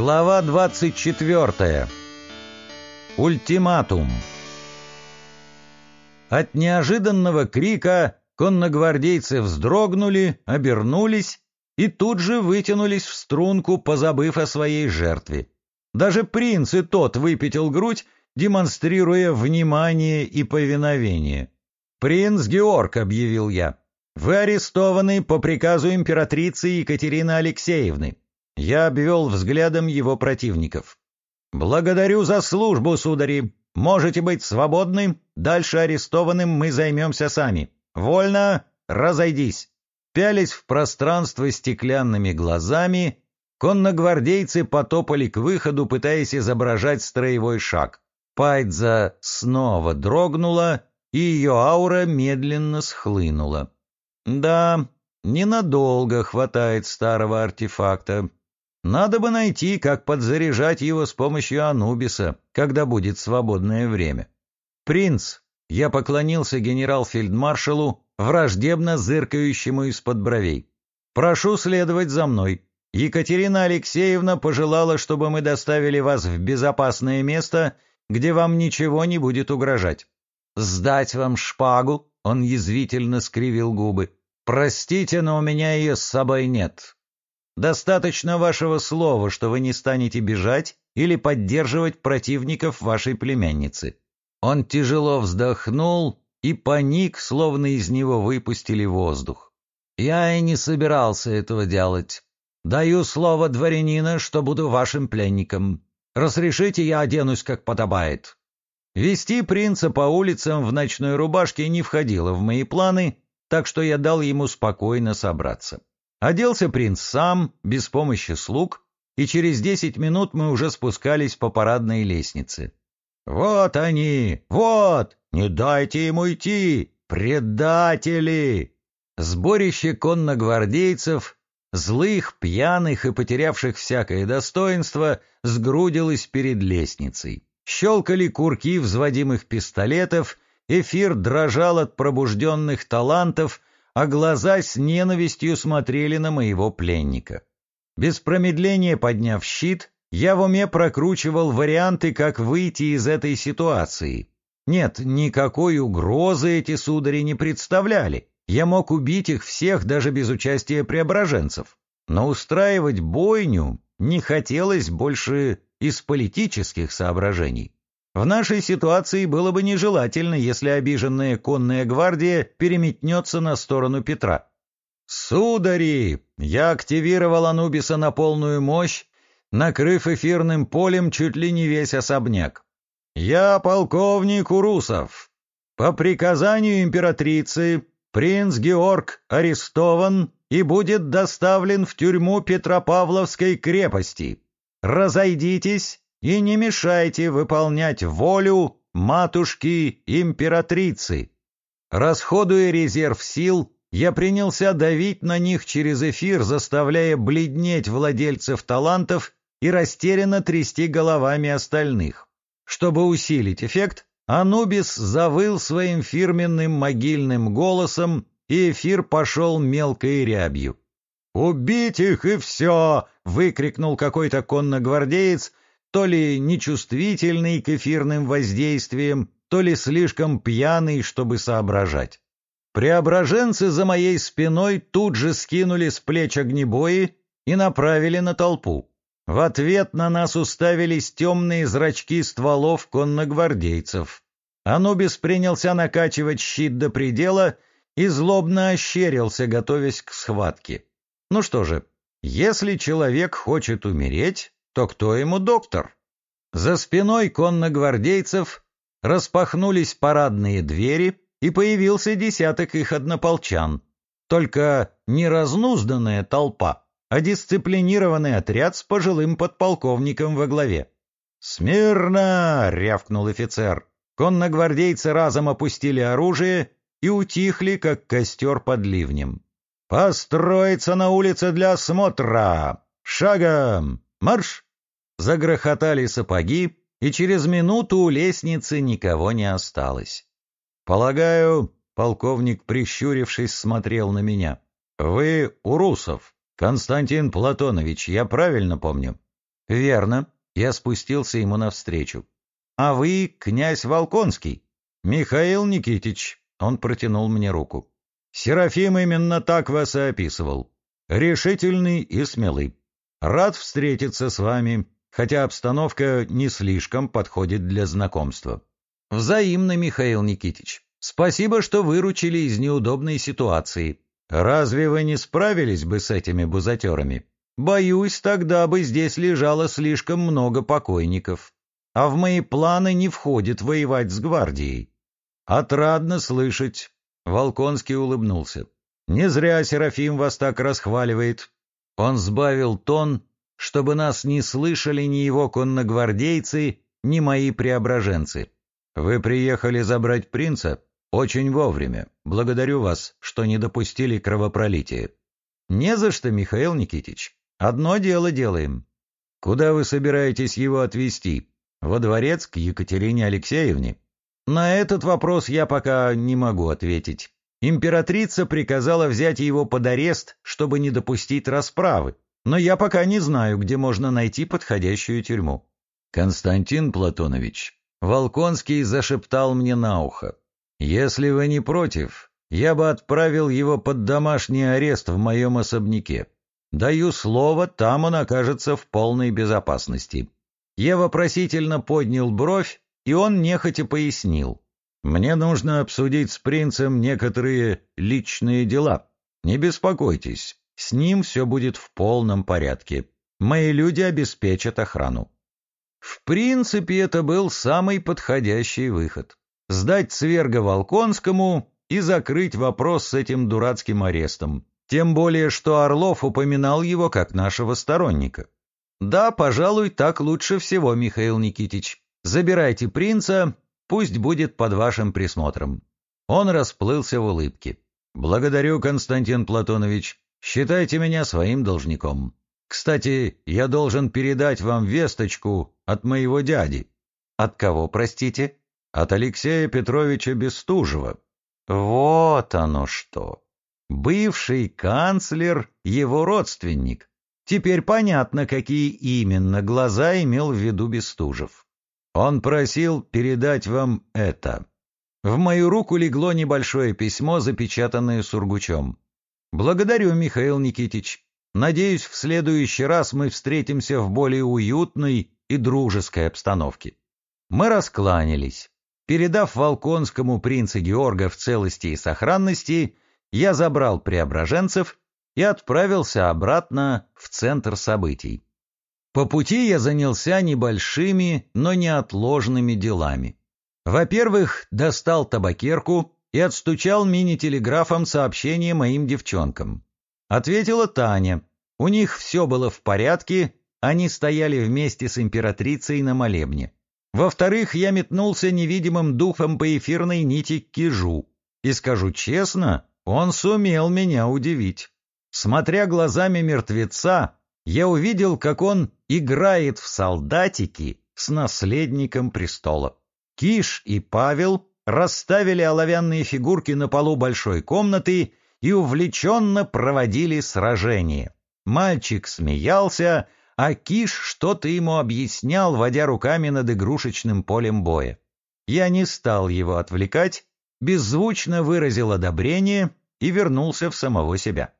Глава 24. Ультиматум. От неожиданного крика конногвардейцы вздрогнули, обернулись и тут же вытянулись в струнку, позабыв о своей жертве. Даже принц и тот выпятил грудь, демонстрируя внимание и повиновение. «Принц Георг», — объявил я, — «вы арестованы по приказу императрицы Екатерины Алексеевны. Я обвел взглядом его противников. «Благодарю за службу, судари. Можете быть свободны. Дальше арестованным мы займемся сами. Вольно. Разойдись». Пялись в пространство стеклянными глазами, конногвардейцы потопали к выходу, пытаясь изображать строевой шаг. Пайдза снова дрогнула, и ее аура медленно схлынула. Да, ненадолго хватает старого артефакта. Надо бы найти, как подзаряжать его с помощью Анубиса, когда будет свободное время. «Принц!» — я поклонился генерал-фельдмаршалу, враждебно зыркающему из-под бровей. «Прошу следовать за мной. Екатерина Алексеевна пожелала, чтобы мы доставили вас в безопасное место, где вам ничего не будет угрожать. Сдать вам шпагу?» — он язвительно скривил губы. «Простите, но у меня ее с собой нет. Достаточно вашего слова, что вы не станете бежать или поддерживать противников вашей племянницы». Он тяжело вздохнул и паник, словно из него выпустили воздух. «Я и не собирался этого делать. Даю слово дворянина, что буду вашим пленником. Разрешите, я оденусь, как подобает». Вести принца по улицам в ночной рубашке не входило в мои планы, так что я дал ему спокойно собраться. Оделся принц сам, без помощи слуг, и через десять минут мы уже спускались по парадной лестнице. «Вот они! Вот! Не дайте ему идти! Предатели!» Сборище конногвардейцев, злых, пьяных и потерявших всякое достоинство, сгрудилось перед лестницей. Щелкали курки взводимых пистолетов, эфир дрожал от пробужденных талантов — а глаза с ненавистью смотрели на моего пленника. Без промедления подняв щит, я в уме прокручивал варианты, как выйти из этой ситуации. Нет, никакой угрозы эти судари не представляли. Я мог убить их всех даже без участия преображенцев. Но устраивать бойню не хотелось больше из политических соображений. В нашей ситуации было бы нежелательно, если обиженная конная гвардия переметнется на сторону Петра. «Судари!» Я активировал Анубиса на полную мощь, накрыв эфирным полем чуть ли не весь особняк. «Я полковник Урусов. По приказанию императрицы принц Георг арестован и будет доставлен в тюрьму Петропавловской крепости. Разойдитесь и не мешайте выполнять волю матушки-императрицы. Расходуя резерв сил, я принялся давить на них через эфир, заставляя бледнеть владельцев талантов и растерянно трясти головами остальных. Чтобы усилить эффект, Анубис завыл своим фирменным могильным голосом, и эфир пошел мелкой рябью. «Убить их и все!» — выкрикнул какой-то конногвардеец, то ли нечувствительный к эфирным воздействиям, то ли слишком пьяный, чтобы соображать. Преображенцы за моей спиной тут же скинули с плеч огнебои и направили на толпу. В ответ на нас уставились темные зрачки стволов конногвардейцев. Анубис принялся накачивать щит до предела и злобно ощерился, готовясь к схватке. Ну что же, если человек хочет умереть, то кто ему доктор? За спиной конногвардейцев распахнулись парадные двери, и появился десяток их однополчан. Только не разнузданная толпа, а дисциплинированный отряд с пожилым подполковником во главе. «Смирно!» — рявкнул офицер. Конногвардейцы разом опустили оружие и утихли, как костер под ливнем. «Построиться на улице для осмотра! Шагом! Марш!» Загрохотали сапоги, и через минуту у лестницы никого не осталось. «Полагаю...» — полковник, прищурившись, смотрел на меня. «Вы Урусов, Константин Платонович, я правильно помню?» Верно. Я спустился ему навстречу. А вы князь Волконский? Михаил Никитич. Он протянул мне руку. Серафим именно так вас и описывал. Решительный и смелый. Рад встретиться с вами, хотя обстановка не слишком подходит для знакомства. Взаимно, Михаил Никитич. Спасибо, что выручили из неудобной ситуации. Разве вы не справились бы с этими бузатерами? Боюсь, тогда бы здесь лежало слишком много покойников. А в мои планы не входит воевать с гвардией. Отрадно слышать. Волконский улыбнулся. Не зря Серафим вас так расхваливает. Он сбавил тон, чтобы нас не слышали ни его конногвардейцы, ни мои преображенцы. Вы приехали забрать принца? Очень вовремя. Благодарю вас, что не допустили кровопролития. Не за что, Михаил Никитич. Одно дело делаем. Куда вы собираетесь его отвезти? Во дворец к Екатерине Алексеевне? На этот вопрос я пока не могу ответить. Императрица приказала взять его под арест, чтобы не допустить расправы, но я пока не знаю, где можно найти подходящую тюрьму. Константин Платонович, Волконский зашептал мне на ухо. «Если вы не против, я бы отправил его под домашний арест в моем особняке. Даю слово, там он окажется в полной безопасности». Я вопросительно поднял бровь, и он нехотя пояснил. «Мне нужно обсудить с принцем некоторые личные дела. Не беспокойтесь, с ним все будет в полном порядке. Мои люди обеспечат охрану». В принципе, это был самый подходящий выход сдать Сверга Волконскому и закрыть вопрос с этим дурацким арестом. Тем более, что Орлов упоминал его как нашего сторонника. Да, пожалуй, так лучше всего, Михаил Никитич. Забирайте принца, пусть будет под вашим присмотром. Он расплылся в улыбке. Благодарю, Константин Платонович. Считайте меня своим должником. Кстати, я должен передать вам весточку от моего дяди. От кого, простите? От Алексея Петровича Бестужева. Вот оно что. Бывший канцлер — его родственник. Теперь понятно, какие именно глаза имел в виду Бестужев. Он просил передать вам это. В мою руку легло небольшое письмо, запечатанное сургучом. Благодарю, Михаил Никитич. Надеюсь, в следующий раз мы встретимся в более уютной и дружеской обстановке. Мы раскланялись. Передав Волконскому принца Георга в целости и сохранности, я забрал преображенцев и отправился обратно в центр событий. По пути я занялся небольшими, но неотложными делами. Во-первых, достал табакерку и отстучал мини-телеграфом сообщение моим девчонкам. Ответила Таня. У них все было в порядке, они стояли вместе с императрицей на молебне. Во-вторых, я метнулся невидимым духом по эфирной нити к Кижу. И скажу честно, он сумел меня удивить. Смотря глазами мертвеца, я увидел, как он играет в солдатики с наследником престола. Киш и Павел расставили оловянные фигурки на полу большой комнаты и увлеченно проводили сражение. Мальчик смеялся, а Киш что-то ему объяснял, водя руками над игрушечным полем боя. Я не стал его отвлекать, беззвучно выразил одобрение и вернулся в самого себя.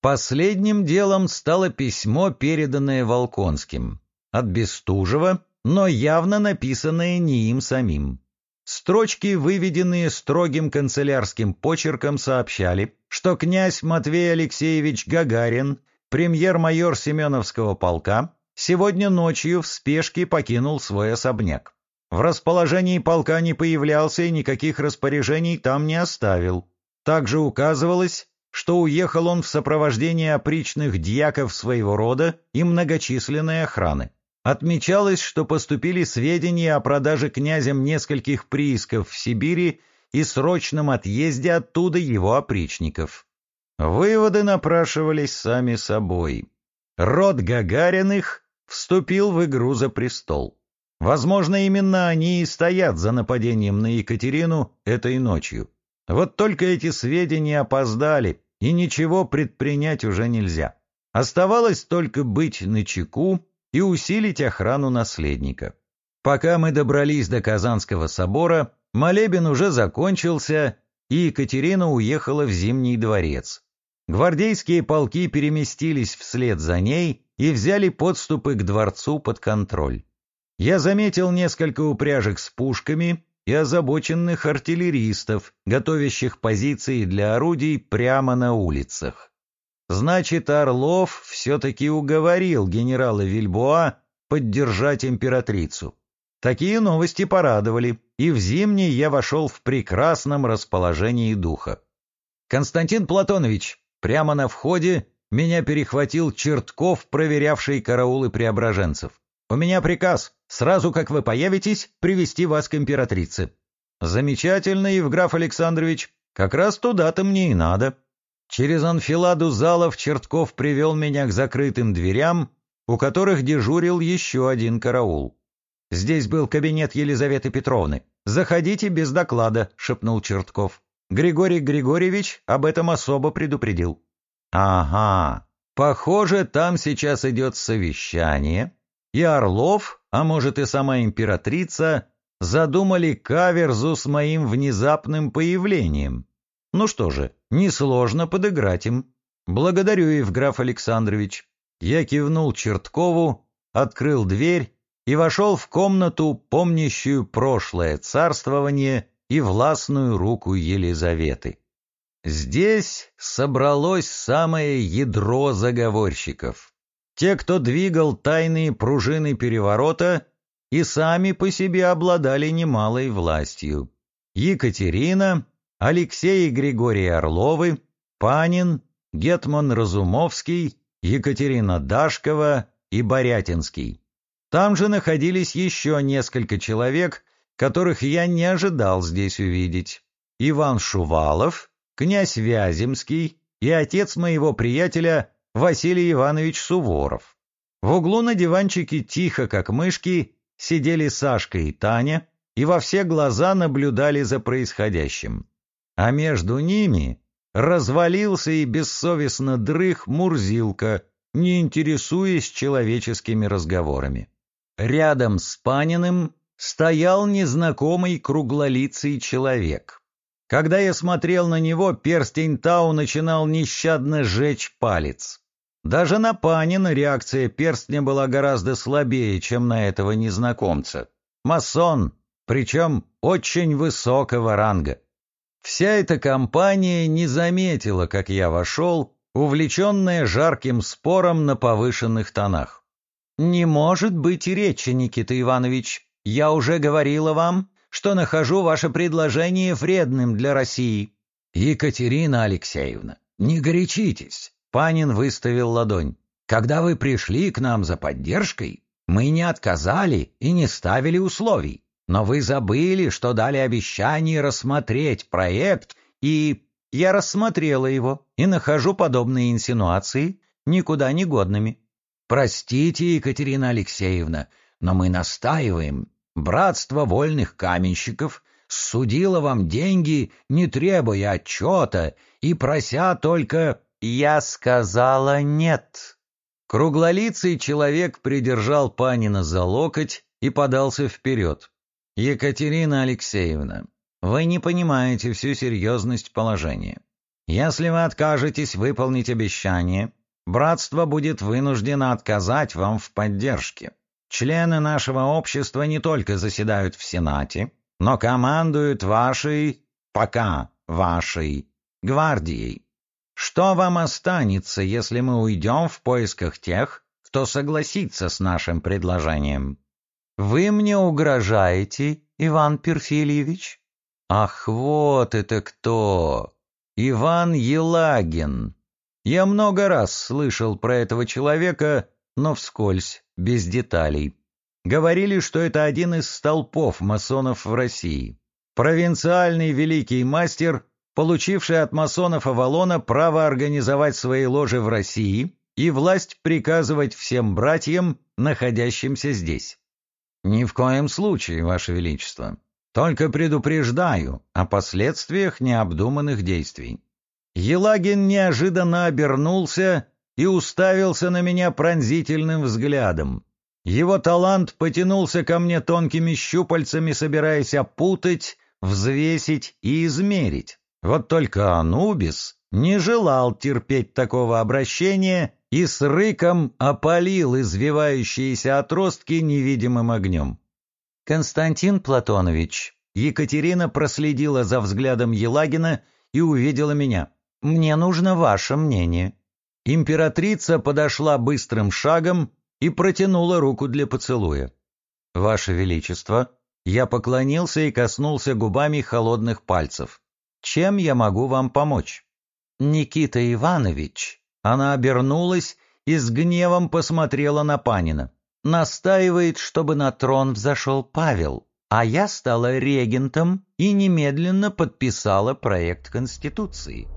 Последним делом стало письмо, переданное Волконским. От Бестужева, но явно написанное не им самим. Строчки, выведенные строгим канцелярским почерком, сообщали, что князь Матвей Алексеевич Гагарин премьер-майор Семеновского полка сегодня ночью в спешке покинул свой особняк. В расположении полка не появлялся и никаких распоряжений там не оставил. Также указывалось, что уехал он в сопровождении опричных дьяков своего рода и многочисленной охраны. Отмечалось, что поступили сведения о продаже князем нескольких приисков в Сибири и срочном отъезде оттуда его опричников. Выводы напрашивались сами собой. Род Гагариных вступил в игру за престол. Возможно, именно они и стоят за нападением на Екатерину этой ночью. Вот только эти сведения опоздали, и ничего предпринять уже нельзя. Оставалось только быть начеку и усилить охрану наследника. Пока мы добрались до Казанского собора, молебен уже закончился, и Екатерина уехала в Зимний дворец. Гвардейские полки переместились вслед за ней и взяли подступы к дворцу под контроль. Я заметил несколько упряжек с пушками и озабоченных артиллеристов, готовящих позиции для орудий прямо на улицах. Значит, Орлов все-таки уговорил генерала Вильбоа поддержать императрицу. Такие новости порадовали, и в зимний я вошел в прекрасном расположении духа. «Константин Платонович, прямо на входе меня перехватил Чертков, проверявший караулы преображенцев. У меня приказ, сразу как вы появитесь, привести вас к императрице». «Замечательно, Евграф Александрович, как раз туда-то мне и надо». Через анфиладу залов Чертков привел меня к закрытым дверям, у которых дежурил еще один караул. «Здесь был кабинет Елизаветы Петровны. Заходите без доклада», — шепнул Чертков. Григорий Григорьевич об этом особо предупредил. «Ага, похоже, там сейчас идет совещание, и Орлов, а может и сама императрица, задумали каверзу с моим внезапным появлением. Ну что же, несложно подыграть им. Благодарю, Евграф Александрович. Я кивнул Черткову, открыл дверь и вошел в комнату, помнящую прошлое царствование и властную руку Елизаветы. Здесь собралось самое ядро заговорщиков. Те, кто двигал тайные пружины переворота и сами по себе обладали немалой властью. Екатерина, Алексей и Григорий Орловы, Панин, Гетман Разумовский, Екатерина Дашкова и Борятинский. Там же находились еще несколько человек, которых я не ожидал здесь увидеть. Иван Шувалов, князь Вяземский и отец моего приятеля Василий Иванович Суворов. В углу на диванчике тихо, как мышки, сидели Сашка и Таня и во все глаза наблюдали за происходящим а между ними развалился и бессовестно дрых Мурзилка, не интересуясь человеческими разговорами. Рядом с Паниным стоял незнакомый круглолицый человек. Когда я смотрел на него, перстень Тау начинал нещадно жечь палец. Даже на Панина реакция перстня была гораздо слабее, чем на этого незнакомца. Масон, причем очень высокого ранга. Вся эта компания не заметила, как я вошел, увлеченная жарким спором на повышенных тонах. «Не может быть речи, Никита Иванович. Я уже говорила вам, что нахожу ваше предложение вредным для России». «Екатерина Алексеевна, не горячитесь», — Панин выставил ладонь. «Когда вы пришли к нам за поддержкой, мы не отказали и не ставили условий. Но вы забыли, что дали обещание рассмотреть проект, и я рассмотрела его и нахожу подобные инсинуации никуда не годными. Простите, Екатерина Алексеевна, но мы настаиваем. Братство вольных каменщиков судило вам деньги, не требуя отчета и прося только «я сказала нет». Круглолицый человек придержал Панина за локоть и подался вперед. Екатерина Алексеевна, вы не понимаете всю серьезность положения. Если вы откажетесь выполнить обещание, братство будет вынуждено отказать вам в поддержке. Члены нашего общества не только заседают в Сенате, но командуют вашей, пока вашей, гвардией. Что вам останется, если мы уйдем в поисках тех, кто согласится с нашим предложением? «Вы мне угрожаете, Иван Перфильевич?» «Ах, вот это кто! Иван Елагин!» Я много раз слышал про этого человека, но вскользь, без деталей. Говорили, что это один из столпов масонов в России. Провинциальный великий мастер, получивший от масонов Авалона право организовать свои ложи в России и власть приказывать всем братьям, находящимся здесь. «Ни в коем случае, Ваше Величество. Только предупреждаю о последствиях необдуманных действий». Елагин неожиданно обернулся и уставился на меня пронзительным взглядом. Его талант потянулся ко мне тонкими щупальцами, собираясь опутать, взвесить и измерить. Вот только Анубис не желал терпеть такого обращения и с рыком опалил извивающиеся отростки невидимым огнем. «Константин Платонович», Екатерина проследила за взглядом Елагина и увидела меня. «Мне нужно ваше мнение». Императрица подошла быстрым шагом и протянула руку для поцелуя. «Ваше Величество», я поклонился и коснулся губами холодных пальцев. «Чем я могу вам помочь?» «Никита Иванович». Она обернулась и с гневом посмотрела на Панина. «Настаивает, чтобы на трон взошел Павел, а я стала регентом и немедленно подписала проект Конституции».